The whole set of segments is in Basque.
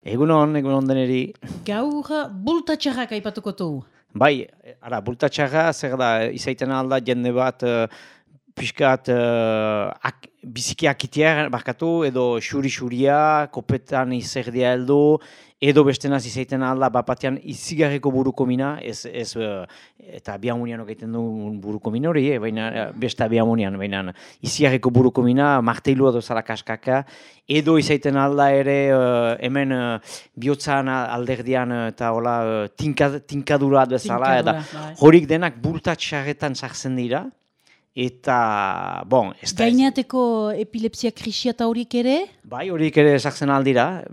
Egun hon, egun hon deneri. Gaur bultatxarrak aipatuko du. Bai, ara, bultatxarra, zer da, izaiten alda jende bat, uh, pixkat, uh, ak, biziki akitiar, barkatu, edo xuri-xuria, kopetan izerdia heldu, edo beste naz izaiten alda, bapatean izigarriko buruko mina, ez, ez, uh, eta biamunian egiten du buruko min hori, eh, baina uh, beste biamunian, baina izigarriko buruko mina, marteilua dozala kaskaka, edo izaiten alda ere uh, hemen uh, bihotzan alderdian eta hola uh, tinka, tinkadura bezala, eta bai. horik denak bultatxarretan sartzen dira, Eta, bon, ez da... Gainateko epilepsia krisia eta horik ere? Bai, horik ere esakzen aldira.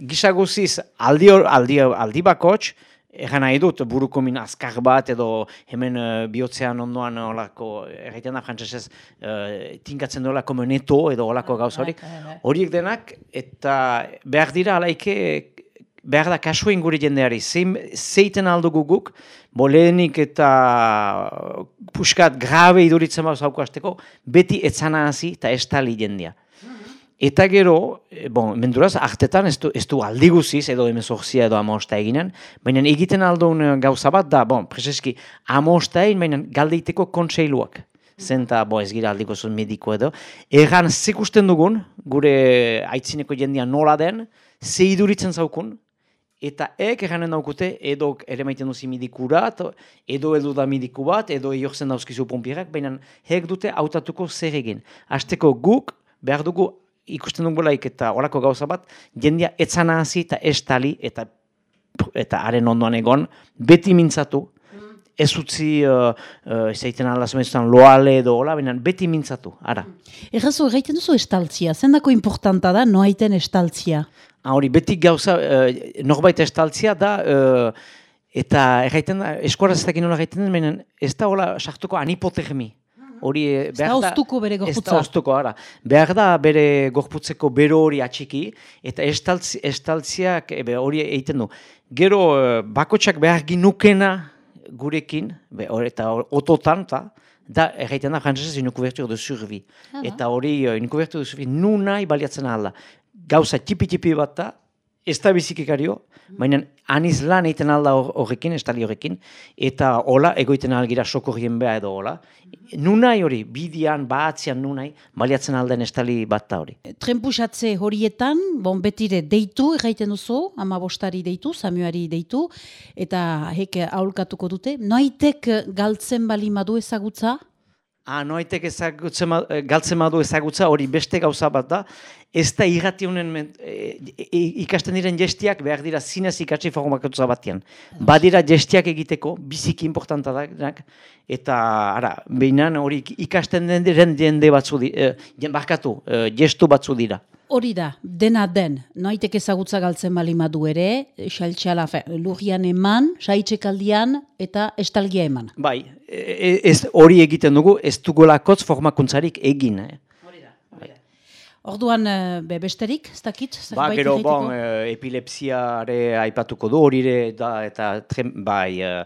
Gisa guziz, aldi, aldi, aldi bakots, egan nahi dut, buruko min azkar bat, edo hemen uh, bihotzean ondoan olako, erraiten da frantzesez, uh, tinkatzen dola neto edo olako gauza horik. Bai, bai, bai. Horiek denak, eta behar dira, alaike, behar da kasua inguri jendeari, zeiten aldo guguk, bolenik eta puskat grabe iduritzen bau zauko azteko, beti etzana hazi eta ez tali jendea. Eta gero, eh, bon, menduraz, artetan ez du, ez du aldi edo emezorzia edo amosta eginen, baina egiten aldo gauza bat da, bon, preseski, amosta egin, baina galdeiteko kontseiluak. Zenta, bo, ez gira aldiko zuen mediko edo. Egan, zekusten dugun, gure aitzineko jendia nola den, ze iduritzen zaukun, eta ek eranen daukute, edo ere maiten duzi midikurat, edo edo da midiku bat, edo eorzen dauzkizu pompierak, baina hek dute hautatuko zer egin. Azteko guk, behar dugu ikusten dugu laik eta orako gauza bat, jendia etzana hasi eta estali eta eta haren ondoan egon, beti mintzatu, ez utzi, uh, uh, ez egiten loale edo hola, baina beti mintzatu, ara. Errazu, egiten duzu estaltzia, zendako importanta da, noaiten estaltzia? Ah, hori, beti gauza, uh, norbait estaltzia da, uh, eta erraiten da, eskuaraz ez dakin nola egiten den, ez da hola, sartuko anipotermi. Hori, ez da oztuko bere gorputza. Ez da oztuko, ara. Behar da bere gorputzeko bero hori atxiki, eta estaltzi, estaltziak hori egiten du. Gero, bakotsak behar ginukena, gurekin, be, or, eta ototan, ta, da, erraiten da, frantzesez, une couverture de survi. Ah, eta hori, uh, une couverture de survi, nu nahi baliatzen alda. Gauza tipi-tipi bat da, ez da bizikikario, baina aniz lan egiten alda horrekin, estali horrekin, eta hola, egoiten algira sokorrien beha edo hola. Nunai hori, bidian, baatzean nunai, baliatzen alden estali bat da hori. Trenpusatze horietan, bon betire deitu, egiten duzu, ama bostari deitu, samuari deitu, eta hek aholkatuko dute. Noitek galtzen bali madu ezagutza? Ah, noitek galtzen madu ezagutza, hori beste gauza bat da, ez da irrati honen e, e, ikasten diren gestiak behar dira zinez ikatsi formakatuza batean. Badira gestiak egiteko, biziki importanta da, eta ara, behinan hori ikasten den diren jende batzu dira, e, barkatu, e, gestu batzu dira. Hori da, dena den, noitek ezagutza galtzen bali madu ere, xaltxala, lurian eman, saitxekaldian eta estalgia eman. Bai, ez hori egiten dugu, ez dugulakotz formakuntzarik egin. Eh? Orduan, eh, be, besterik, ez dakit? Ba, gero, bon, uh, epilepsiare aipatuko du, hori da, eta trem, bai, uh,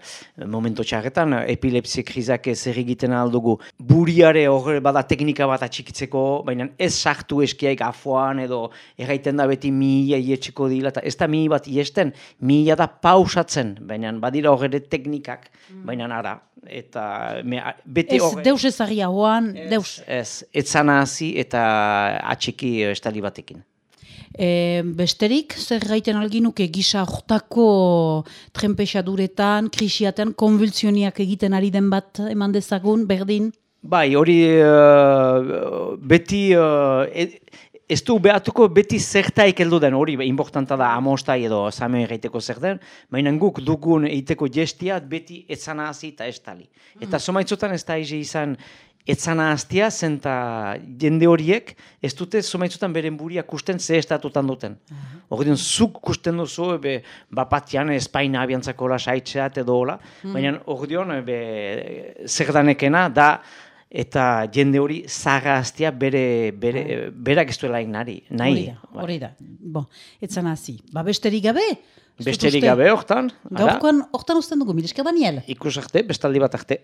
momento txarretan, epilepsia krizak ez egiten aldugu. Buriare hor bada teknika bat atxikitzeko, baina ez sartu eskiaik afoan edo erraiten da beti mila ietxeko dila, eta ez da mila bat iesten, mila da pausatzen, baina badira horre teknikak, mm. baina ara, eta me, beti hor... Ez, deus ez hoan, deus. Ez, ez hasi eta atxik txiki eh, estali batekin. E, besterik, zer gaiten alginuke gisa hortako trenpesaduretan, krisiaten, konvulsioniak egiten ari den bat eman dezagun, berdin? Bai, hori uh, beti, uh, ez du behatuko beti zertaik heldu den, hori importanta da amostai edo zame egiteko zer den, baina guk dugun egiteko gestiat beti etzana hazi eta estali. Eta mm. somaitzutan ez da izan etzana hastia zenta jende horiek ez dute somaitzutan beren buria kusten ze estatutan duten. Hori uh zuk kusten duzu, be, bapatian Espaina abiantzako la saitxeat edo hola, mm. baina hori dion, zer danekena da eta jende hori zaga hastia bere, bere, uh berak ez duela nahi. Hori da, hori da. Bo, etzana hasi. Ba besterik gabe? Besterik gabe, hortan. Gaurkoan, hortan usten dugu, Miliska Daniel. Ikus arte, bestaldi bat arte.